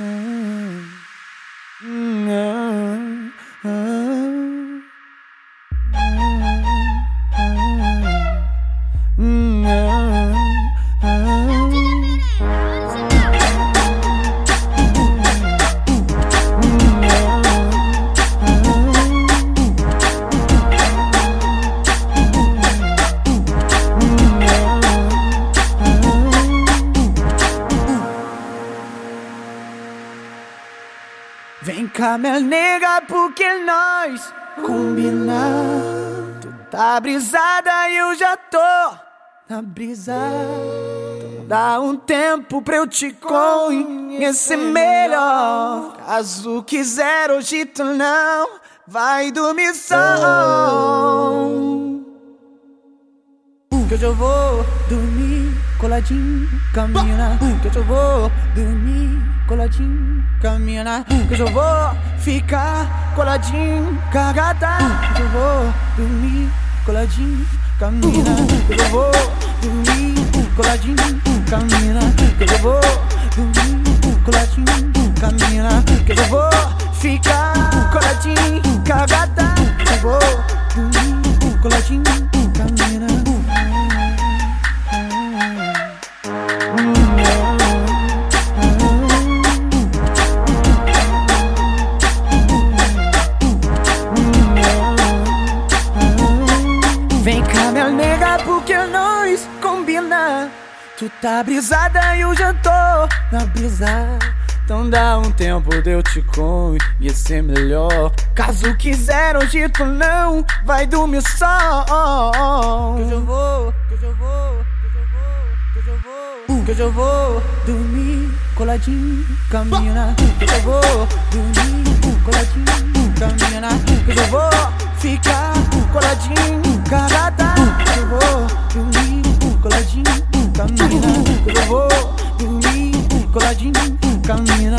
Mm-hmm. Minha nega, porque nós combinamos. Tu tá brisada e eu já tô na brisa. Então dá um tempo pra eu te conhecer melhor. Caso quiser, hoje tu não vai dormir só. Que hoje eu vou dormir coladinho, caminha. Que eu vou dormir coladinho, caminha. Que eu vou ficar coladinho, cagada. Que eu vou dormir coladinho, caminha. Que eu vou dormir coladinho, caminha. Que eu vou Tu tá brisada e eu já tô na brisa. Então dá um tempo de eu te conhecer melhor. Caso quiser, hoje tu não vai dormir só. Que hoje eu vou, que hoje eu vou, que hoje eu vou, que hoje eu vou dormir coladinho, caminha. Que hoje eu vou dormir coladinho, caminha. Que hoje eu vou Camina, eu vou dormir coladinho, camina.